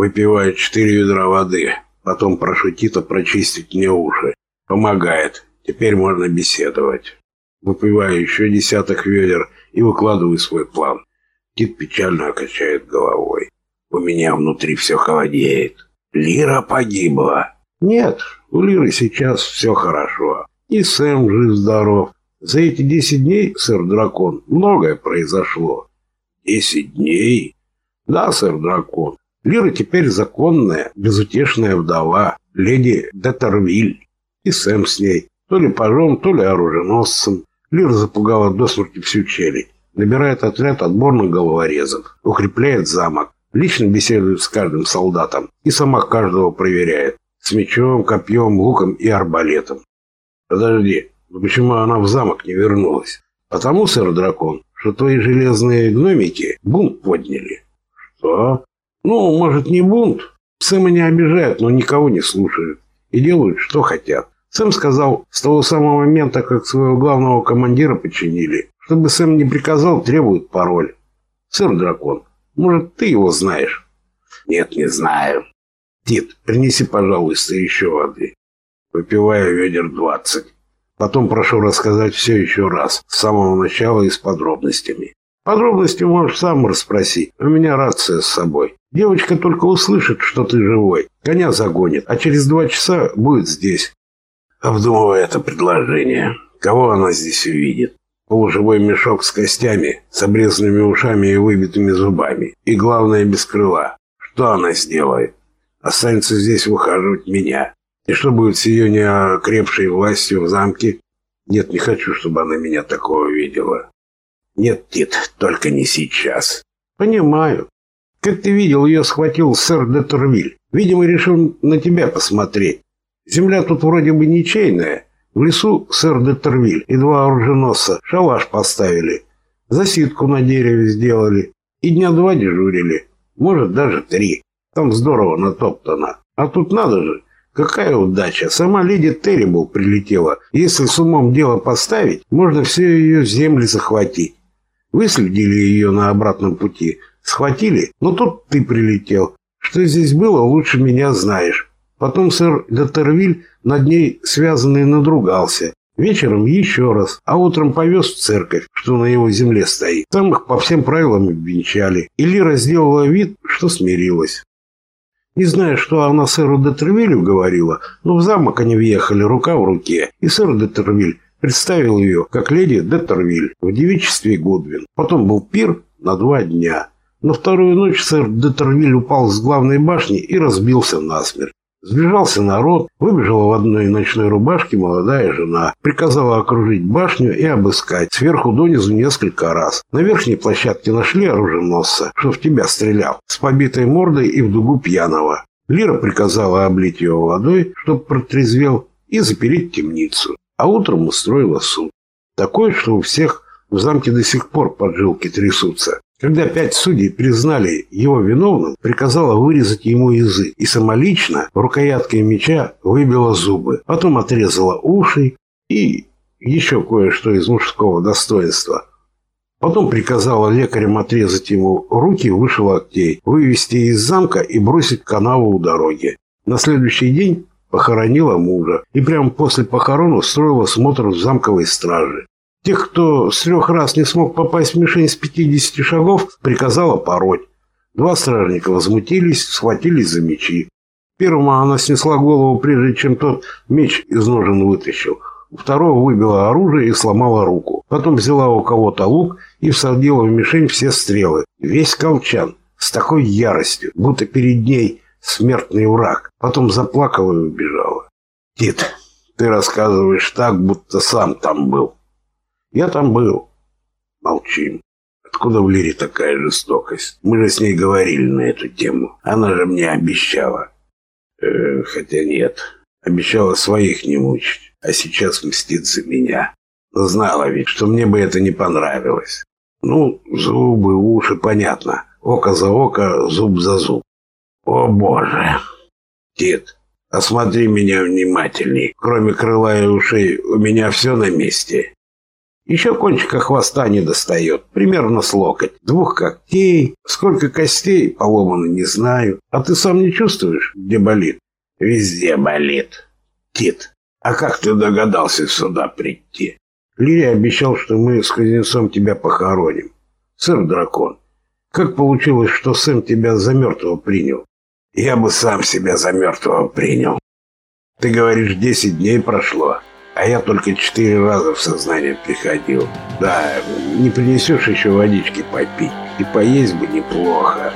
Выпиваю четыре ведра воды. Потом прошу Тита прочистить мне уши. Помогает. Теперь можно беседовать. Выпиваю еще десяток ведер и выкладываю свой план. Тит печально качает головой. У меня внутри все холодеет. Лира погибла. Нет, у Лиры сейчас все хорошо. И Сэм жив-здоров. За эти десять дней, сэр-дракон, многое произошло. Десять дней? Да, сэр-дракон. Лира теперь законная, безутешная вдова, леди Детервиль. И Сэм с ней. То ли пажом, то ли оруженосцем. Лира запугала до смерти всю челядь. Набирает отряд отборных головорезов. Укрепляет замок. Лично беседует с каждым солдатом. И сама каждого проверяет. С мечом, копьем, луком и арбалетом. Подожди, но почему она в замок не вернулась? Потому, сэр-дракон, что твои железные гномики бунт подняли. Что? Ну, может, не бунт? Сэма не обижают, но никого не слушают. И делают, что хотят. Сэм сказал, с того самого момента, как своего главного командира починили, чтобы Сэм не приказал, требует пароль. Сэр-дракон, может, ты его знаешь? Нет, не знаю. Тит, принеси, пожалуйста, еще воды. Выпиваю ведер двадцать. Потом прошу рассказать все еще раз, с самого начала и с подробностями. Подробности можешь сам расспросить. У меня рация с собой. Девочка только услышит, что ты живой. Коня загонит, а через два часа будет здесь. Обдумывая это предложение, кого она здесь увидит? Полуживой мешок с костями, с обрезанными ушами и выбитыми зубами. И главное, без крыла. Что она сделает? Останется здесь выхаживать меня. И что будет с ее неокрепшей властью в замке? Нет, не хочу, чтобы она меня такого видела. Нет, Тит, только не сейчас. Понимаю. Как ты видел, ее схватил сэр де Турвиль. Видимо, решил на тебя посмотреть. Земля тут вроде бы ничейная. В лесу сэр де Турвиль и два оруженосца шалаш поставили. Засидку на дереве сделали. И дня два дежурили. Может, даже три. Там здорово натоптано. А тут надо же, какая удача. Сама леди Террибл прилетела. Если с умом дело поставить, можно все ее земли захватить. Выследили ее на обратном пути. Схватили, но тут ты прилетел. Что здесь было, лучше меня знаешь. Потом сэр Детервиль над ней связанный надругался. Вечером еще раз, а утром повез в церковь, что на его земле стоит. Там их по всем правилам обвенчали. И Лира сделала вид, что смирилась. Не знаю, что она сэру Детервилю говорила, но в замок они въехали рука в руке, и сэр Детервиль представил ее как леди Детервиль в девичестве Гудвин. Потом был пир на два дня. На вторую ночь сэр Детервиль упал с главной башни и разбился насмерть. Сбежался народ, выбежала в одной ночной рубашке молодая жена, приказала окружить башню и обыскать сверху донизу несколько раз. На верхней площадке нашли оруженосца, что в тебя стрелял, с побитой мордой и в дугу пьяного. Лира приказала облить его водой, чтоб протрезвел, и запереть темницу. А утром устроила суд. Такой, что у всех в замке до сих пор поджилки трясутся. Когда пять судей признали его виновным, приказала вырезать ему язык и самолично рукояткой меча выбила зубы, потом отрезала уши и еще кое-что из мужского достоинства. Потом приказала лекарям отрезать ему руки выше локтей, вывести из замка и бросить канаву у дороги. На следующий день похоронила мужа и прямо после похорон устроила смотр в замковой страже. Тех, кто с трех раз не смог попасть в мишень с 50 шагов, приказала пороть. Два стражника возмутились, схватились за мечи. Первому она снесла голову, прежде чем тот меч из ножен вытащил. У второго выбила оружие и сломала руку. Потом взяла у кого-то лук и всадила в мишень все стрелы. Весь колчан с такой яростью, будто перед ней смертный враг. Потом заплакала и убежала. «Тит, ты рассказываешь так, будто сам там был». Я там был. Молчим. Откуда в Лире такая жестокость? Мы же с ней говорили на эту тему. Она же мне обещала. Э, хотя нет. Обещала своих не мучить. А сейчас мстит за меня. Знала ведь, что мне бы это не понравилось. Ну, зубы, уши, понятно. Око за око, зуб за зуб. О, Боже! Дед, осмотри меня внимательней. Кроме крыла и ушей, у меня все на месте. Еще кончика хвоста не достает, примерно с локоть. Двух когтей, сколько костей поломано, не знаю. А ты сам не чувствуешь, где болит? Везде болит. Тит, а как ты догадался сюда прийти? Лирия обещал, что мы с Кузнецом тебя похороним. Сэр-дракон, как получилось, что Сэм тебя за мертвого принял? Я бы сам себя за мертвого принял. Ты говоришь, десять дней прошло. А я только четыре раза в сознание приходил. Да, не принесешь еще водички попить. И поесть бы неплохо.